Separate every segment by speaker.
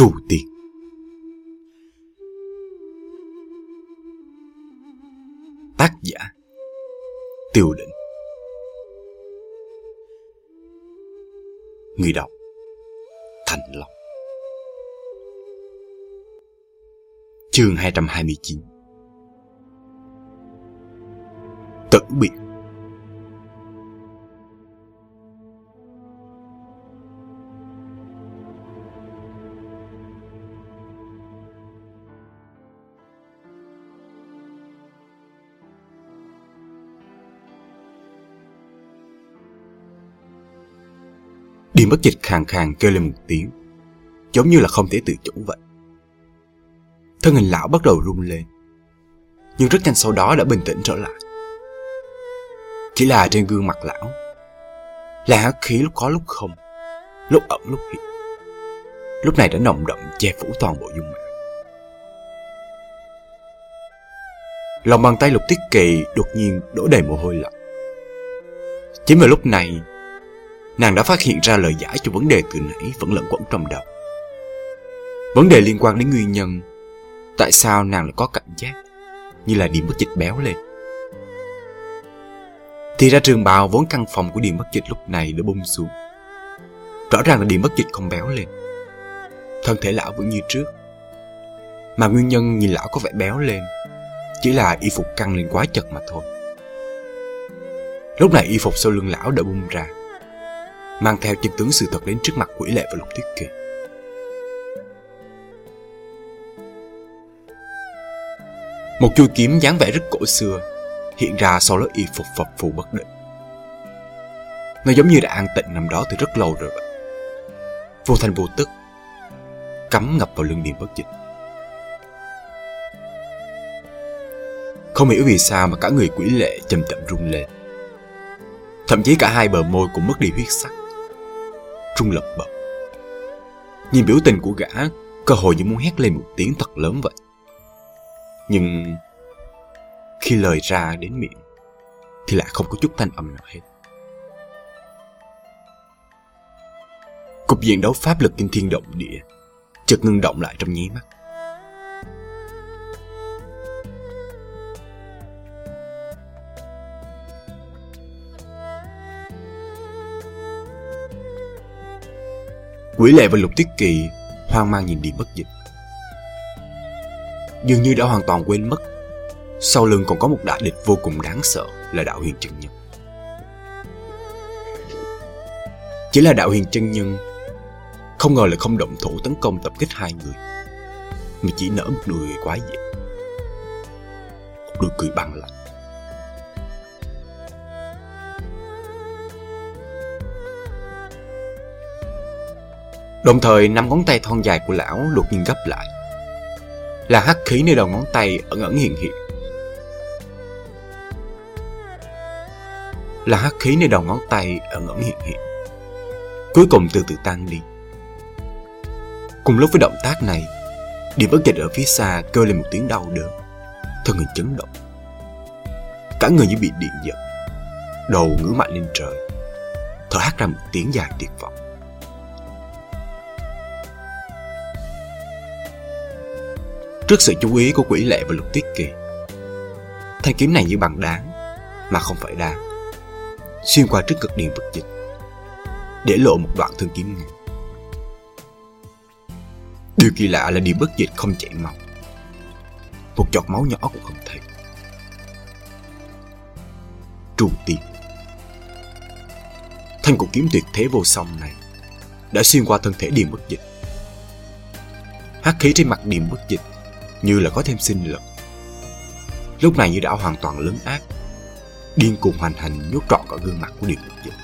Speaker 1: trù tiền. Tác giả Tiêu định. Người đọc Thành Long. Chương 229 bất dịch khàn khàn kêu lên một tiếng, giống như là không thể tự chủ vậy. Thân hình lão bắt đầu run lên, nhưng rất nhanh sau đó đã bình tĩnh trở lại. Chỉ là trên gương mặt lão là hắc khí lúc có lúc không, lúc ẩn lúc hiện. Lúc này đã nồng đậm che phủ toàn bộ dung mạo. Lòng bàn tay lục tiết kỳ đột nhiên đổ đầy mồ hôi lạnh. Chính vào lúc này nàng đã phát hiện ra lời giải cho vấn đề từ nãy vẫn lẫn quẩn trong đầu. Vấn đề liên quan đến nguyên nhân, tại sao nàng lại có cảm giác như là điểm bất dịch béo lên. Thì ra trường bào vốn căn phòng của điểm bất dịch lúc này đã bung xuống. Rõ ràng là điểm bất dịch không béo lên. Thân thể lão vẫn như trước. Mà nguyên nhân nhìn lão có vẻ béo lên, chỉ là y phục căng lên quá chật mà thôi. Lúc này y phục sau lưng lão đã bung ra mang theo chân tướng sự thật đến trước mặt quỷ lệ và lục tuyết kỳ. Một chuôi kiếm dáng vẻ rất cổ xưa hiện ra sau lớp y phục phập phù bất định. Nó giống như đã an tịnh nằm đó từ rất lâu rồi vậy. Vô thành vô tức, cắm ngập vào lưng điểm bất dịch. Không hiểu vì sao mà cả người quỷ lệ chậm chậm run lên. Thậm chí cả hai bờ môi cũng mất đi huyết sắc. Trung lập bập. Nhìn biểu tình của gã, cơ hội như muốn hét lên một tiếng thật lớn vậy. Nhưng khi lời ra đến miệng thì lại không có chút thanh âm nào hết. Cục diện đấu pháp lực kinh thiên động địa chợt ngưng động lại trong nháy mắt. Quỷ lệ và lục tiết kỳ hoang mang nhìn đi bất dịch. Dường như đã hoàn toàn quên mất, sau lưng còn có một đại địch vô cùng đáng sợ là đạo huyền chân nhân. Chỉ là đạo huyền chân nhân, không ngờ là không động thủ tấn công tập kích hai người, mà chỉ nở một nụ cười quái dị một nụ cười băng lạnh Đồng thời, năm ngón tay thon dài của lão đột nhiên gấp lại. Là hắc khí nơi đầu ngón tay ẩn ẩn hiện hiện. Là hắc khí nơi đầu ngón tay ẩn ẩn hiện hiện. Cuối cùng từ từ tan đi. Cùng lúc với động tác này, Điểm bất dịch ở phía xa kêu lên một tiếng đau đớn. Thân hình chấn động. Cả người như bị điện giật. Đầu ngửa mạnh lên trời. Thở hát ra một tiếng dài tuyệt vọng. Trước sự chú ý của quỷ lệ và lục tiết kỳ Thanh kiếm này như bằng đá, Mà không phải đá. Xuyên qua trước cực điện vực dịch, Để lộ một đoạn thương kiếm ngang Điều kỳ lạ là điểm bất dịch không chảy máu. Một giọt máu nhỏ cũng không thấy. Trù tiên. Thanh cổ kiếm tuyệt thế vô song này Đã xuyên qua thân thể điểm bất dịch. Hắc khí trên mặt điểm bất dịch như là có thêm sinh lực. Lúc này như đã hoàn toàn lớn ác, điên cuồng hoành hành nhốt trọn cả gương mặt của Điền Lục Dịch.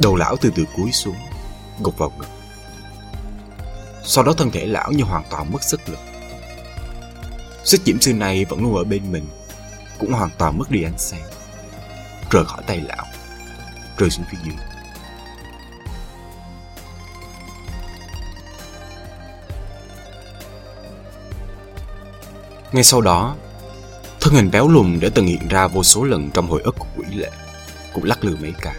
Speaker 1: Đầu lão từ từ cúi xuống, gục vào ngực. Sau đó thân thể lão như hoàn toàn mất sức lực. Sức diễm sư này vẫn luôn ở bên mình, cũng hoàn toàn mất đi ánh sáng. Rời khỏi tay lão, rơi xuống phía dưới. Ngay sau đó, thân hình béo lùn đã từng hiện ra vô số lần trong hồi ức của quỷ lệ, cũng lắc lư mấy cái.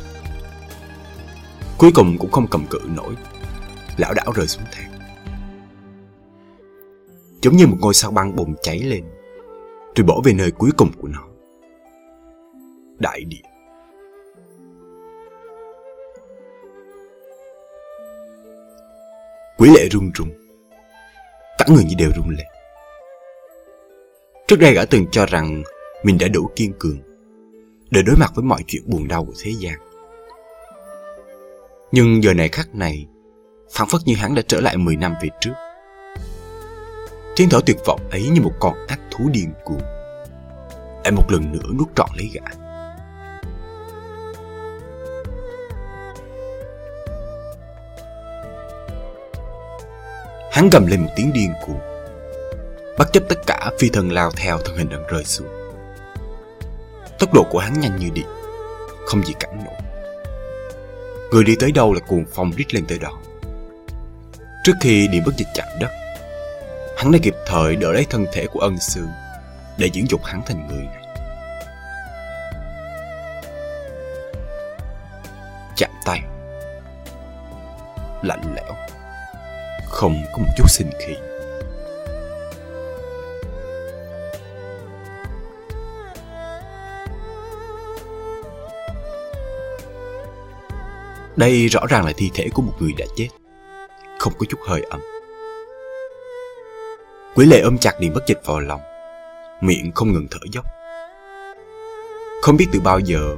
Speaker 1: Cuối cùng cũng không cầm cự nổi, lão đảo rơi xuống thang. Giống như một ngôi sao băng bùng cháy lên, rồi bỏ về nơi cuối cùng của nó. Đại địa. Quỷ lệ run run. Cả người như đều run lên. Trước đây gã từng cho rằng mình đã đủ kiên cường để đối mặt với mọi chuyện buồn đau của thế gian. Nhưng giờ này khắc này, phản phất như hắn đã trở lại 10 năm về trước. Tiếng thở tuyệt vọng ấy như một con ác thú điên cuồng. Lại một lần nữa nuốt trọn lấy gã. Hắn gầm lên một tiếng điên cuồng. Bất chấp tất cả phi thần lao theo thân hình đang rơi xuống. Tốc độ của hắn nhanh như điện, không gì cản nổi. Người đi tới đâu là cuồng phong rít lên tới đó. Trước khi điện bất dịch chạm đất, hắn đã kịp thời đỡ lấy thân thể của ân sư để dưỡng dục hắn thành người này. Chạm tay Lạnh lẽo Không có một chút sinh khí Đây rõ ràng là thi thể của một người đã chết. Không có chút hơi ấm Quỷ lệ ôm chặt Điền bất dịch vào lòng. Miệng không ngừng thở dốc. Không biết từ bao giờ,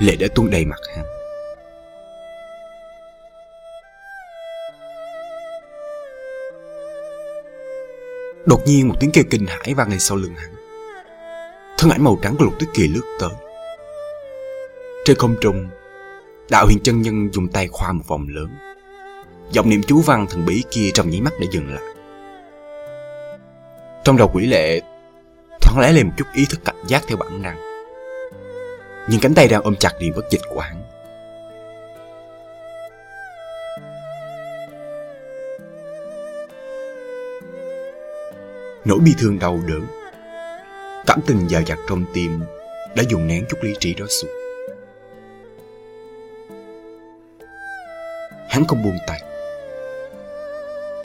Speaker 1: Lệ đã tuôn đầy mặt hắn. Đột nhiên một tiếng kêu kinh hãi vang lên sau lưng hắn. Thân ảnh màu trắng của lục tuyết kỳ lướt tới. Trên không trung Đạo huyền chân nhân dùng tay khoa một vòng lớn. Giọng niệm chú văn thần bí kia trong nháy mắt đã dừng lại. Trong đầu quỷ lệ, Thoáng lẽ lên một chút ý thức cảnh giác theo bản năng. Nhưng cánh tay đang ôm chặt điện bất dịch của hắn. Nỗi bi thương đau đớn, Cảm tình dào dặt trong tim Đã dùng nén chút lý trí đó xuống. Hắn không buông tay.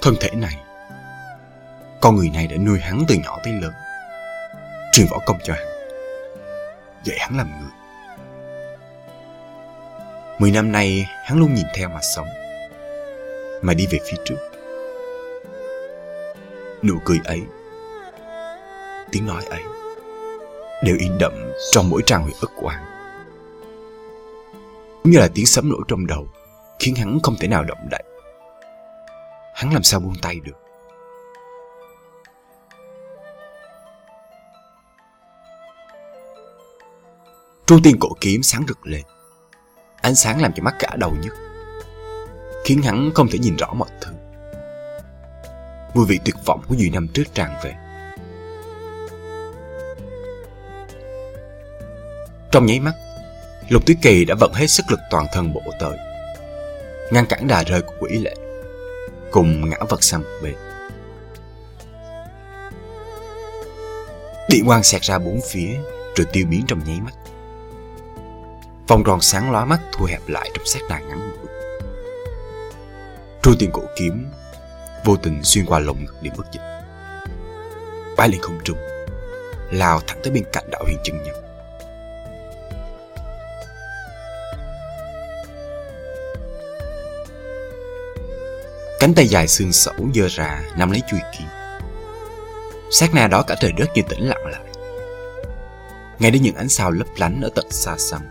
Speaker 1: Thân thể này Con người này đã nuôi hắn từ nhỏ tới lớn. Truyền võ công cho hắn. Dạy hắn làm người. Mười năm nay hắn luôn nhìn theo mà sống Mà đi về phía trước. Nụ cười ấy tiếng nói ấy đều in đậm trong mỗi trang hồi ức của hắn. Như là tiếng sấm nổ trong đầu, khiến hắn không thể nào động đậy. Hắn làm sao buông tay được? Tru tiên cổ kiếm sáng rực lên. Ánh sáng làm cho mắt cả đầu nhức, khiến hắn không thể nhìn rõ mọi thứ. Mùi vị tuyệt vọng của nhiều năm trước tràn về. Trong nháy mắt, Lục Tuyết Kỳ đã vận hết sức lực toàn thân bộ tới, ngăn cản đà rơi của quỷ lệ, cùng ngã vật sang một bên. Điện quang xẹt ra bốn phía rồi tiêu biến trong nháy mắt. Vòng tròn sáng lóa mắt thu hẹp lại trong sát đà ngắn ngủi. Tru tiền cổ kiếm vô tình xuyên qua lồng ngực điểm bất dịch. Bay lên không trung, lao thẳng tới bên cạnh đạo huyền chân nhân. Cánh tay dài xương sẩu dơ ra, nắm lấy chui kiếm Sát na đó cả trời đất như tĩnh lặng lại. Ngay đến những ánh sao lấp lánh ở tận xa xăm,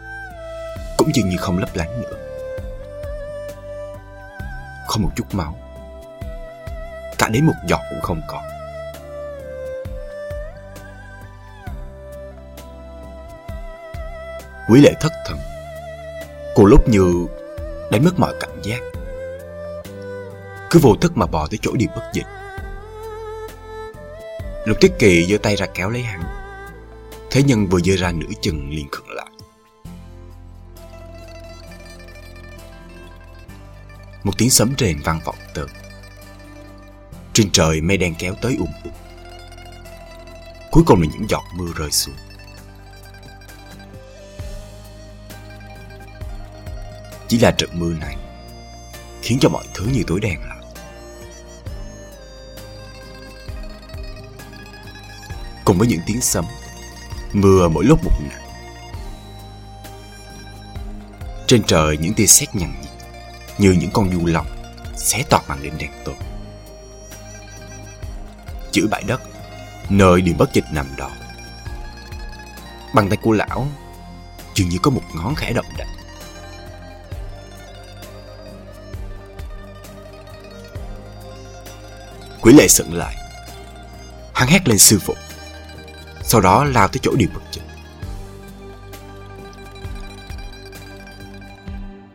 Speaker 1: Cũng dường như không lấp lánh nữa. Không một chút máu, Cả đến một giọt cũng không còn. Quý lệ thất thần Cô lúc như đánh mất mọi cảm giác cứ vô thức mà bò tới chỗ điểm bất dịch. Lục Tiết Kỳ giơ tay ra kéo lấy hắn. Thế nhân vừa giơ ra nửa chừng liền khựng lại. Một tiếng sấm rền vang vọng tới Trên trời mây đen kéo tới ùm ùm. Cuối cùng là những giọt mưa rơi xuống. Chỉ là trận mưa này khiến cho mọi thứ như tối đen lại. Cùng với những tiếng sấm, mưa mỗi lúc một nặng. Trên trời những tia sét nhằn nhịn, như những con du lòng xé toạc màn đêm đen tối. Chữ bãi đất, nơi điểm bất dịch nằm đó. Bàn tay của lão dường như có một ngón khẽ động đậy. Quỷ lệ sững lại. Hắn hét lên sư phụ. Sau đó lao tới chỗ điểm bực dịch.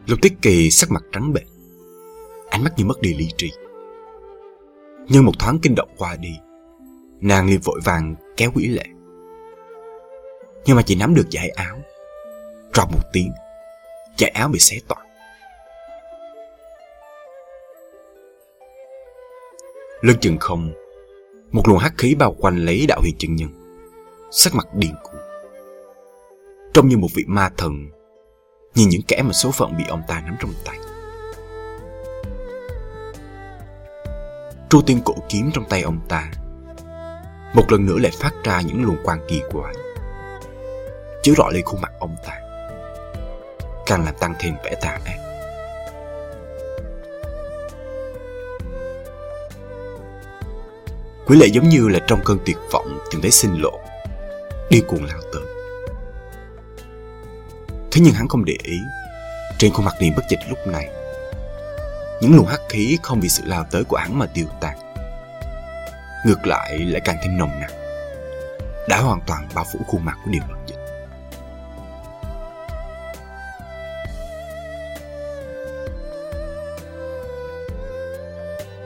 Speaker 1: Lục Tiết Kỳ sắc mặt trắng bệch, ánh mắt như mất đi lý trí. Nhưng một thoáng kinh động qua đi, nàng liền vội vàng kéo quỷ lệ. Nhưng mà chỉ nắm được giải áo, rọt một tiếng, giải áo bị xé toạc. Lưng chừng không, một luồng hắc khí bao quanh lấy đạo huyền chân nhân, sắc mặt điên cuồng. Trông như một vị ma thần, nhìn những kẻ mà số phận bị ông ta nắm trong tay. Tru tiên cổ kiếm trong tay ông ta Một lần nữa lại phát ra những luồng quang kỳ quái Chiếu rọi lên khuôn mặt ông ta Càng làm tăng thêm vẻ tà ác Quỷ lệ giống như là trong cơn tuyệt vọng Tìm thấy sinh lộ Điên cuồng lao tới Thế nhưng hắn không để ý Trên khuôn mặt niềm bất dịch lúc này những luồng hắc khí không vì sự lao tới của hắn mà tiêu tan. Ngược lại lại càng thêm nồng nặc, đã hoàn toàn bao phủ khuôn mặt của điều bất dịch.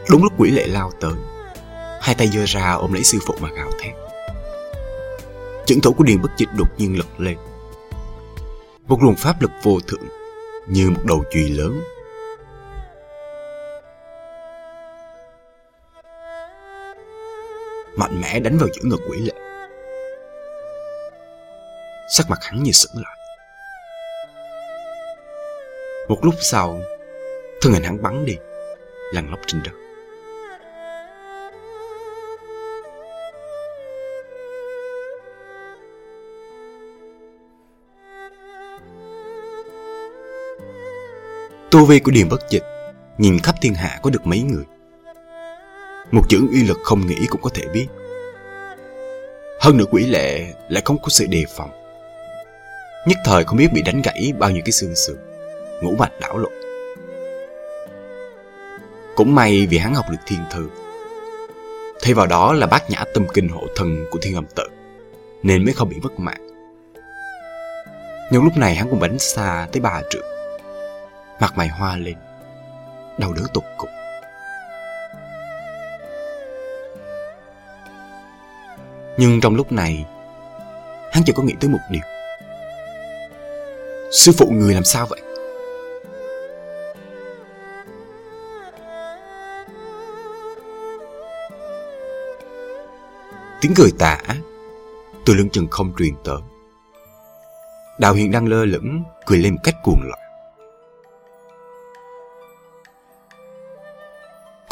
Speaker 1: Đúng lúc quỷ lệ lao tới, hai tay giơ ra ôm lấy sư phụ mà gào thét. Chưởng thủ của Điền Bất Dịch đột nhiên lật lên. Một luồng pháp lực vô thượng như một đầu chùy lớn mạnh mẽ đánh vào giữa ngực quỷ lệ. Sắc mặt hắn như sững lại. Một lúc sau, thân hình hắn bắn đi, lăn lóc trên đất. Tu vi của Điền Bất Dịch nhìn khắp thiên hạ có được mấy người. Một chữ uy lực không nghĩ cũng có thể biết. Hơn nữa quỷ lệ lại không có sự đề phòng. Nhất thời không biết bị đánh gãy bao nhiêu cái xương sườn, ngũ mạch đảo lộn. Cũng may vì hắn học được thiên thư. Thay vào đó là bát nhã tâm kinh hộ thần của thiên âm tự, nên mới không bị mất mạng. Nhưng lúc này hắn cũng bánh xa tới ba trượng. Mặt mày hoa lên, đau đớn tột cùng. Nhưng trong lúc này Hắn chỉ có nghĩ tới một điều. Sư phụ người làm sao vậy? Tiếng cười tả Từ lưng chừng không truyền tới Đào Hiền đang lơ lửng Cười lên một cách cuồng loạn.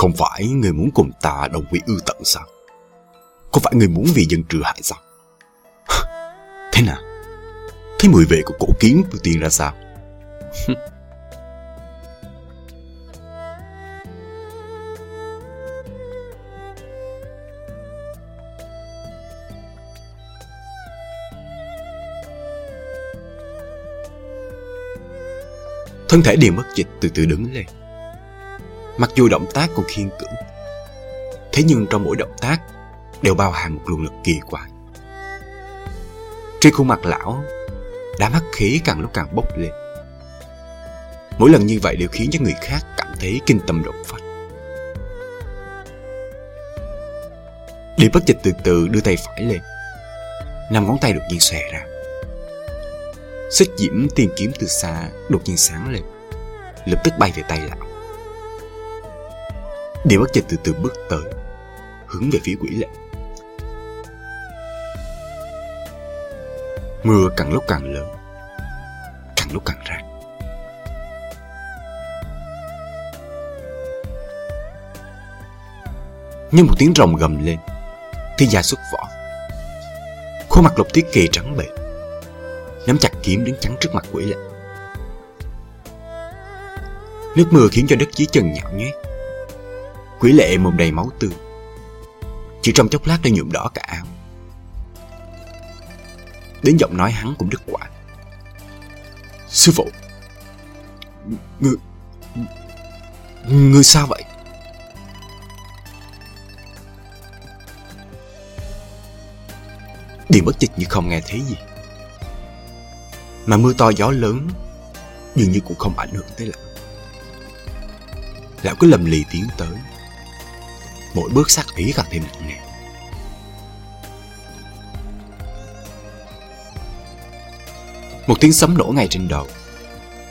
Speaker 1: Không phải người muốn cùng ta đồng quy ưu tận sao có phải người muốn vì dân trừ hại sao? Thế nào? Thế mùi vệ của cổ kiến của tiên ra sao? Thân thể điền mất dịch từ từ đứng lên Mặc dù động tác còn khiên cưỡng Thế nhưng trong mỗi động tác đều bao hàm một luồng lực kỳ quái. Trên khuôn mặt lão, đám hắc khí càng lúc càng bốc lên. Mỗi lần như vậy đều khiến cho người khác cảm thấy kinh tâm động phách. Đi bất dịch từ từ đưa tay phải lên. Năm ngón tay đột nhiên xòe ra. Xích diễm tìm kiếm từ xa đột nhiên sáng lên. Lập tức bay về tay lão. Điều bắt dịch từ từ bước tới, hướng về phía quỷ lệ. Mưa càng lúc càng lớn, càng lúc càng rạc. Nhưng một tiếng rồng gầm lên, thiên gia xuất vỏ. Khuôn mặt lục thiết kỳ trắng bệ, nắm chặt kiếm đứng chắn trước mặt quỷ lệ. Nước mưa khiến cho đất dưới chân nhão nhét Quỷ lệ mồm đầy máu tươi. Chỉ trong chốc lát đã nhuộm đỏ cả áo. Đến giọng nói hắn cũng đứt quãng. Sư phụ Người Người sao vậy? Điền bất dịch như không nghe thấy gì. Mà mưa to gió lớn Dường như cũng không ảnh hưởng tới lão Lão cứ lầm lì tiến tới. Mỗi bước sắc ý càng thêm nặng nề. Một tiếng sấm nổ ngay trên đầu.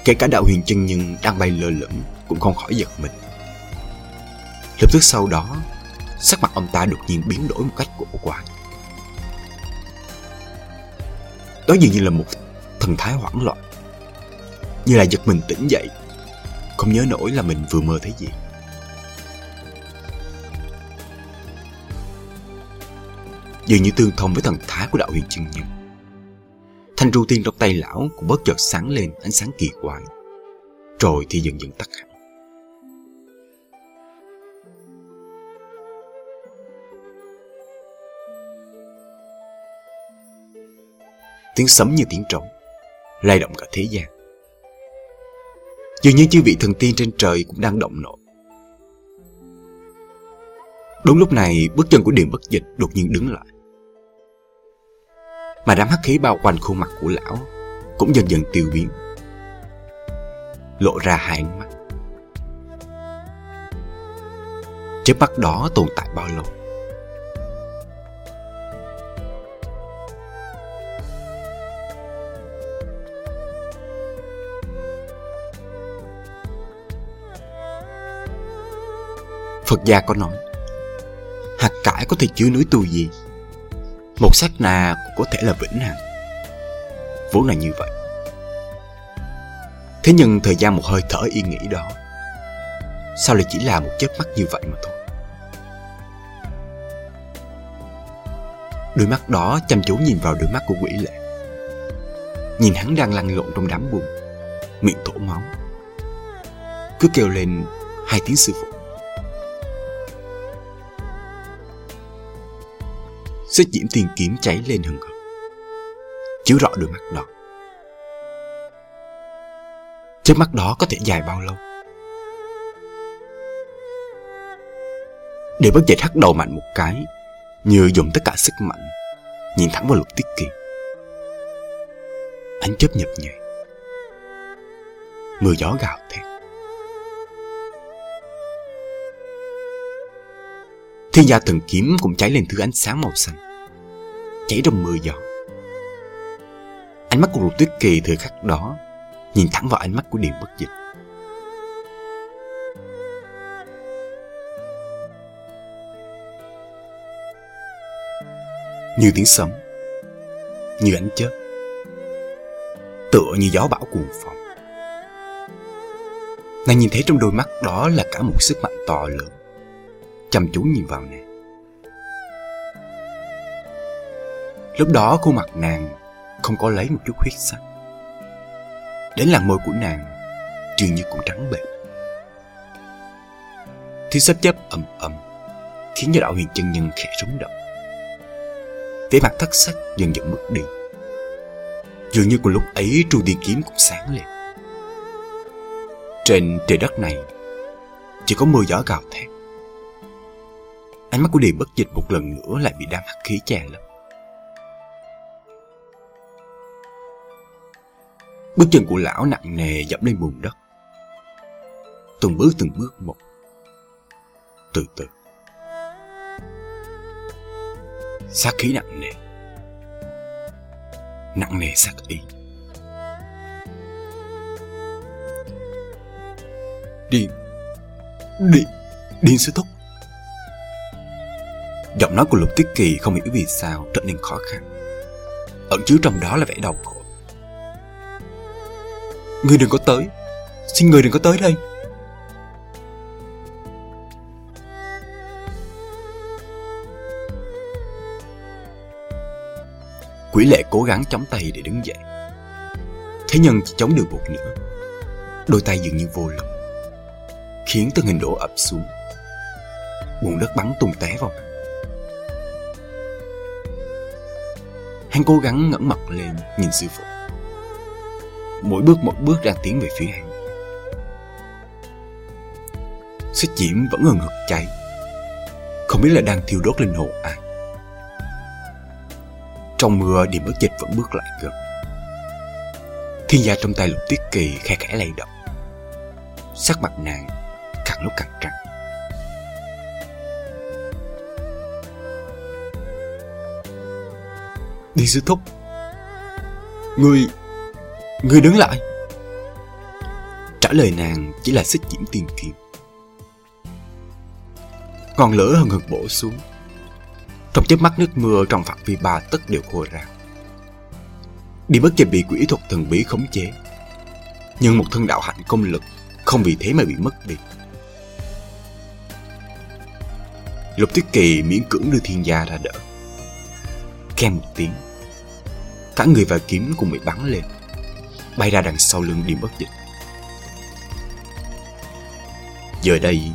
Speaker 1: Kể cả đạo huyền chân nhân đang bay lơ lửng Cũng không khỏi giật mình. Lập tức sau đó, Sắc mặt ông ta đột nhiên biến đổi một cách cổ quái. Đó dường như là một thần thái hoảng loạn. Như là giật mình tỉnh dậy, Không nhớ nổi là mình vừa mơ thấy gì. Dường như tương thông với thần thái của đạo huyền chân nhân. Thanh ru tiên trong tay lão cũng bất chợt sáng lên ánh sáng kỳ quái. Rồi thì dần dần tắt hẳn. Tiếng sấm như tiếng trống, lay động cả thế gian. Dường như chư vị thần tiên trên trời cũng đang động nổi. Đúng lúc này, bước chân của Điền Bất Dịch đột nhiên đứng lại mà đám hắc khí bao quanh khuôn mặt của lão cũng dần dần tiêu biến, lộ ra hai ánh mắt. Chớp mắt đó tồn tại bao lâu? Phật gia có nói, Hạt cải có thể chứa núi tu gì? Một sát na cũng có thể là vĩnh hằng. Vốn là như vậy. Thế nhưng thời gian một hơi thở yên nghĩ đó, Sao lại chỉ là một chớp mắt như vậy mà thôi? Đôi mắt đó chăm chú nhìn vào đôi mắt của quỷ lệ. Nhìn hắn đang lăn lộn trong đám bùn Miệng thổ máu. Cứ kêu lên, hai tiếng sư phụ. Xích diễm tiền kiếm cháy lên hừng hực. Chiếu rõ đôi mắt đó. Chớp mắt đó có thể dài bao lâu? Để bất dậy hắt đầu mạnh một cái, như dùng tất cả sức mạnh, nhìn thẳng vào lục tiết kỳ ánh chớp nhập nhẹ mưa gió gào thét. Thiên gia thần kiếm cũng cháy lên thứ ánh sáng màu xanh chảy trong mưa giọt, Ánh mắt của lục tuyết kỳ thời khắc đó Nhìn thẳng vào ánh mắt của Điền bất dịch. Như tiếng sấm Như ánh chớp Tựa như gió bão cuồng phong. Nàng nhìn thấy trong đôi mắt đó là cả một sức mạnh to lớn chăm chú nhìn vào nàng. Lúc đó khuôn mặt nàng không có lấy một chút huyết sắc. Đến làn môi của nàng dường như cũng trắng bệch. Thứ sắp chấp ầm ầm khiến cho đạo huyền chân nhân khẽ rúng động. Vẻ mặt thất sắc dần dần mất đi. Dường như cùng lúc ấy tru tiên kiếm cũng sáng lên. Trên trời đất này chỉ có mưa gió gào thét. Ánh mắt của Điền bất dịch một lần nữa lại bị đám hắc khí che lấp. Bước chân của lão nặng nề dẫm lên bùn đất. Từng bước từng bước một. Từ từ. Sát khí nặng nề. Nặng nề sát ý. Điên. Điên. Điên sư thúc. Giọng nói của Lục Tiết Kỳ không hiểu vì sao trở nên khó khăn. Ẩn chứa trong đó là vẻ đau khổ. Ngươi đừng có tới. Xin người đừng có tới đây. Quỷ lệ cố gắng chống tay để đứng dậy. Thế nhưng chỉ chống được một nửa. Đôi tay dường như vô lực, Khiến thân hình đổ ập xuống. Buồn đất bắn tung té vào mặt. Hắn cố gắng ngẩng mặt lên nhìn sư phụ. Mỗi bước một bước đang tiến về phía hắn Xích diễm vẫn ngần ngực cháy Không biết là đang thiêu đốt linh hồn ai. Trong mưa, điểm bất dịch vẫn bước lại gần. Thiên gia trong tay lục tiết kỳ khe khẽ lay động. Sắc mặt nàng càng lúc càng trắng. Đi sư thúc. Ngươi người đứng lại. Trả lời nàng chỉ là xích diễm tiền kiếm. Ngọn lửa hừng hực bổ xuống. Trong chớp mắt nước mưa trong phạm vi ba tất đều khô ra Đi bất kịp bị quỷ thuật thần bí khống chế. Nhưng một thân đạo hạnh công lực Không vì thế mà bị mất đi. Lục Tuyết Kỳ miễn cưỡng đưa thiên gia ra đỡ. Khen một tiếng, Cả người và kiếm cùng bị bắn lên. Bay ra đằng sau lưng điểm bất dịch. Giờ đây,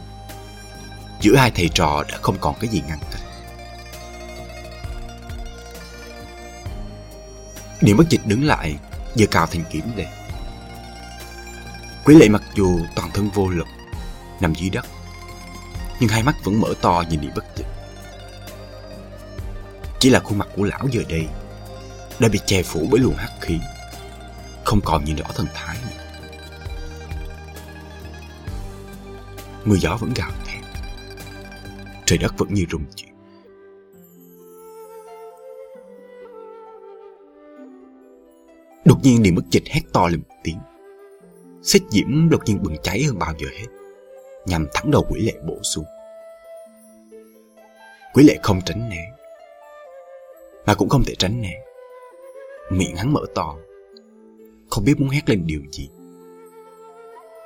Speaker 1: Giữa hai thầy trò đã không còn cái gì ngăn cách. Điểm bất dịch đứng lại giơ cào thanh kiếm lên Quý lệ mặc dù toàn thân vô lực, Nằm dưới đất, Nhưng hai mắt vẫn mở to nhìn điểm bất dịch. Chỉ là khuôn mặt của lão giờ đây Đã bị che phủ bởi luồng hắc khí. Không còn nhìn rõ thần thái nữa. Mưa gió vẫn gào thét. Trời đất vẫn như rung chuyển Đột nhiên Điền mất dịch hét to lên một tiếng. Xích diễm đột nhiên bừng cháy hơn bao giờ hết, Nhằm thẳng đầu quỷ lệ bổ xuống. Quỷ lệ không tránh né, Mà cũng không thể tránh né. Miệng hắn mở to không biết muốn hét lên điều gì.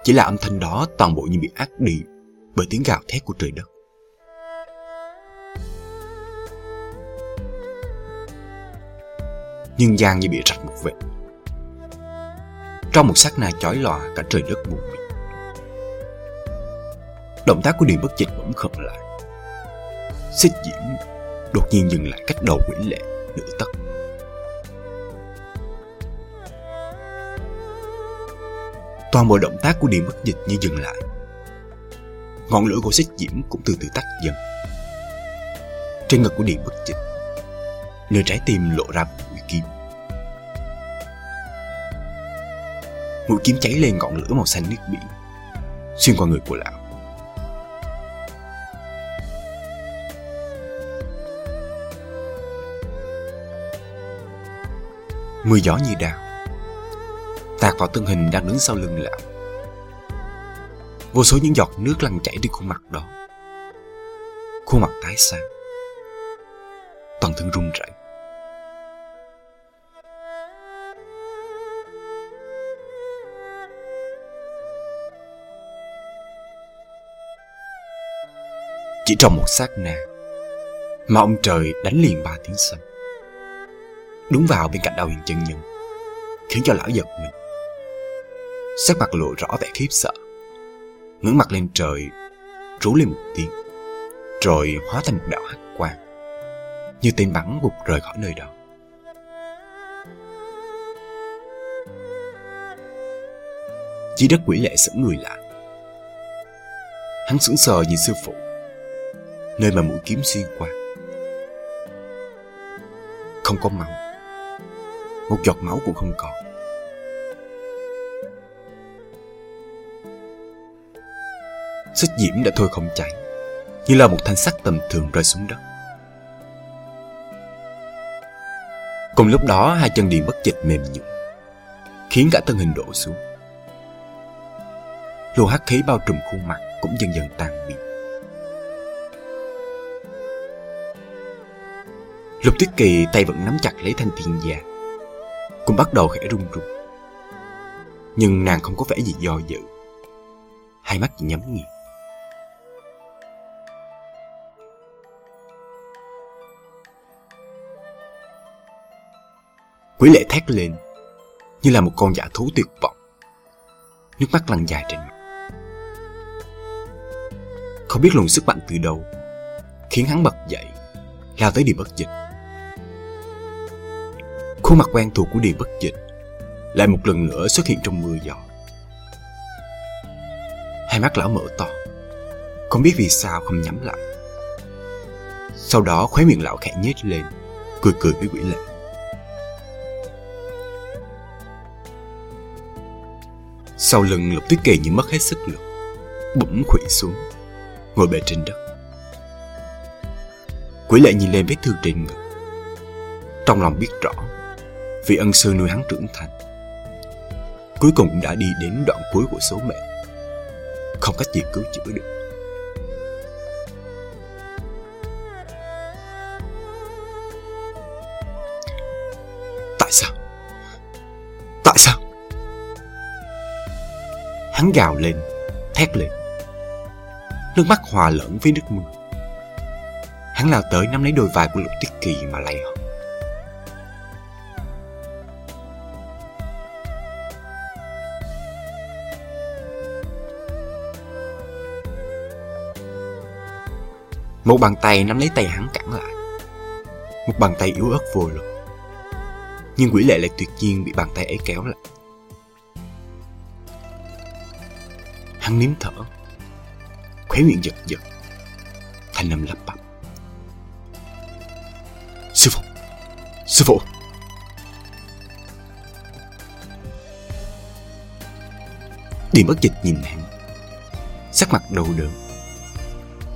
Speaker 1: Chỉ là âm thanh đó toàn bộ như bị ác đi Bởi tiếng gào thét của trời đất. Nhưng Giang như bị rạch một vệt. Trong một sát na chói lòa, cả trời đất buồn mịt Động tác của Điền Bất Dịch bỗng khập lại. Xích diễm đột nhiên dừng lại cách đầu quỷ lệ, nửa tấc. Toàn bộ động tác của điểm Bất Dịch như dừng lại. Ngọn lửa của xích diễm cũng từ từ tắt dần. Trên ngực của điểm Bất Dịch, Nơi trái tim lộ ra một mũi kim mũi kiếm cháy lên ngọn lửa màu xanh nước biển, xuyên qua người của lão. Mưa gió như đào vào thân hình đang đứng sau lưng lão. Vô số những giọt nước lăn chảy trên khuôn mặt đó. Khuôn mặt tái xám toàn thân run rẩy. Chỉ trong một sát na, Mà ông trời đánh liền ba tiếng sấm Đúng vào bên cạnh đầu hiền chân nhân, Khiến cho lão giật mình. Sắc mặt lộ rõ vẻ khiếp sợ ngưỡng mặt lên trời, Rú lên một tiếng Rồi hóa thành một đạo hắc quang, Như tên bắn bục rời khỏi nơi đó Chỉ đất quỷ lệ sững người lại Hắn sững sờ nhìn sư phụ, nơi mà mũi kiếm xuyên qua. Không có máu. Một giọt máu cũng không còn. Xích diễm đã thôi không cháy, như là một thanh sắt tầm thường rơi xuống đất. Cùng lúc đó hai chân điện bất dịch mềm nhũn, khiến cả thân hình đổ xuống. Lô hắc khí bao trùm khuôn mặt cũng dần dần tan biến. Lục Tuyết Kỳ tay vẫn nắm chặt lấy thanh thiên già Cũng bắt đầu khẽ run run Nhưng nàng không có vẻ gì do dự Hai mắt chỉ nhắm nghiền Quỷ lệ thét lên, Như là một con giả thú tuyệt vọng. Nước mắt lăn dài trên mặt. Không biết luồng sức mạnh từ đâu Khiến hắn bật dậy, Lao tới điểm bất dịch. Khuôn mặt quen thuộc của Điền bất dịch Lại một lần nữa xuất hiện trong mưa gió. Hai mắt lão mở to, Không biết vì sao không nhắm lại. Sau đó khóe miệng lão khẽ nhếch lên, Cười cười với quỷ lệ. Sau lưng Lục Tuyết Kỳ như mất hết sức lực, Bỗng khủy xuống, Ngồi bệt trên đất. Quỷ lệ nhìn lên vết thương trên ngực, Trong lòng biết rõ, Vì ân sư nuôi hắn trưởng thành, Cuối cùng đã đi đến đoạn cuối của số mệnh. Không cách gì cứu chữa được. Tại sao? Hắn gào lên, thét lên. Nước mắt hòa lẫn với nước mưa. Hắn lao tới nắm lấy đôi vai của Lục Tuyết Kỳ mà lay họ. Một bàn tay nắm lấy tay hắn cản lại. Một bàn tay yếu ớt vô lực. Nhưng quỷ lệ lại tuyệt nhiên bị bàn tay ấy kéo lại. Hắn nín thở, Khóe miệng giật giật, Thanh âm lắp bắp. Sư phụ Sư phụ. Điềm bất dịch nhìn hắn, Sắc mặt đầu đớn.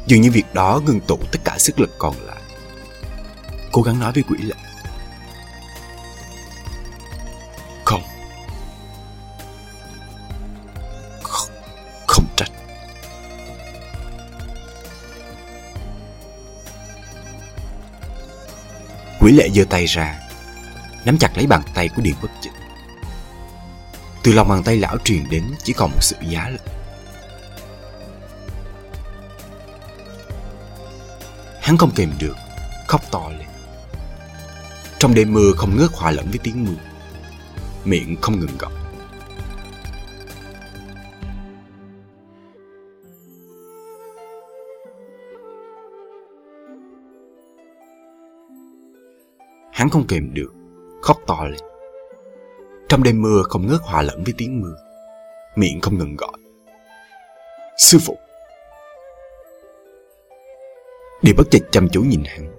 Speaker 1: Dường như việc đó ngừng tụ tất cả sức lực còn lại. Cố gắng nói với quỷ lại. Quỷ lệ giơ tay ra, Nắm chặt lấy bàn tay của Điền bất dịch Từ lòng bàn tay lão truyền đến chỉ còn một sự giá lạnh Hắn không kềm được, Khóc to lên. Trong đêm mưa không ngớt hòa lẫn với tiếng mưa, Miệng không ngừng gọc Hắn không kềm được, Khóc to lên. Trong đêm mưa không ngớt hòa lẫn với tiếng mưa, Miệng không ngừng gọi. Sư phụ! Điều bất chợt chăm chú nhìn hắn.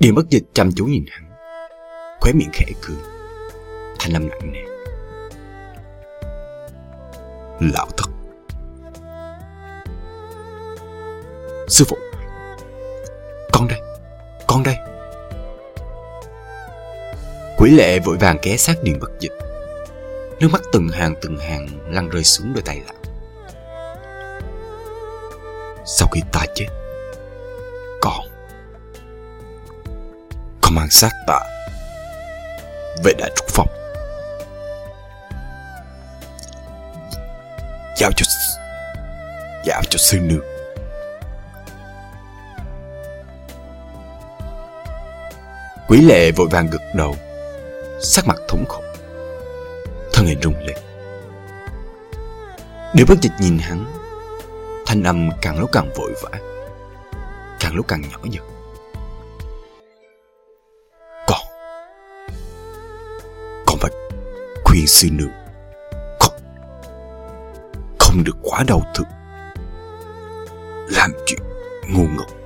Speaker 1: Điều bất dịch chăm chú nhìn hắn, Khóe miệng khẽ cười. Thanh âm nặng nề. Lão thật Sư phụ. Con đây Con đây. Quỷ lệ vội vàng ké sát điện bất dịch. Nước mắt từng hàng từng hàng lăn rơi xuống đôi tay lão. Sau khi ta chết, Con Con mang xác ta Về đại trúc phòng Giao cho Giao cho sư nương. Quý lệ vội vàng gật đầu, Sắc mặt thống khổ. Thân hình rung lên. Điều bất dịch nhìn hắn, Thanh âm càng lúc càng vội vã, Càng lúc càng nhỏ dần Con Con phải khuyên sư nương Không Không được quá đau thương. Làm chuyện ngu ngốc.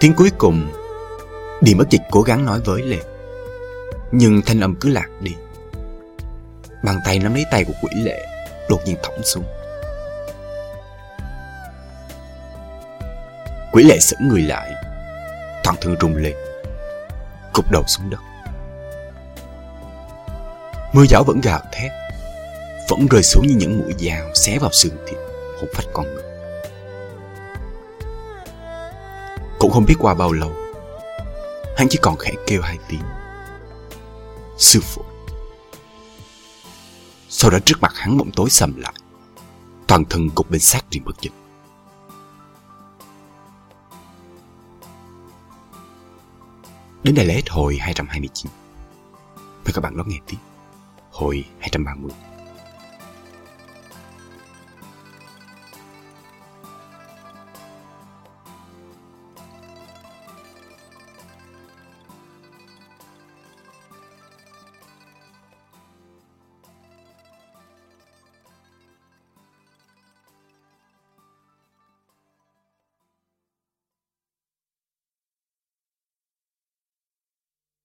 Speaker 1: Tiếng cuối cùng Đi bất dịch cố gắng nói với lệ, Nhưng thanh âm cứ lạc đi. Bàn tay nắm lấy tay của quỷ lệ Đột nhiên thõng xuống. Quỷ lệ sững người lại Toàn thân rung lên Cục đầu xuống đất. Mưa gió vẫn gào thét Vẫn rơi xuống như những mũi dao Xé vào xương thịt Hụt phách con người. Không biết qua bao lâu, Hắn chỉ còn khẽ kêu hai tiếng. Sư phụ. Sau đó trước mặt hắn bỗng tối sầm lại, Toàn thân cục bên sát riêng bất dịch Đến đây là hết hồi 229 Mời các bạn lắng nghe tiếp Hồi 230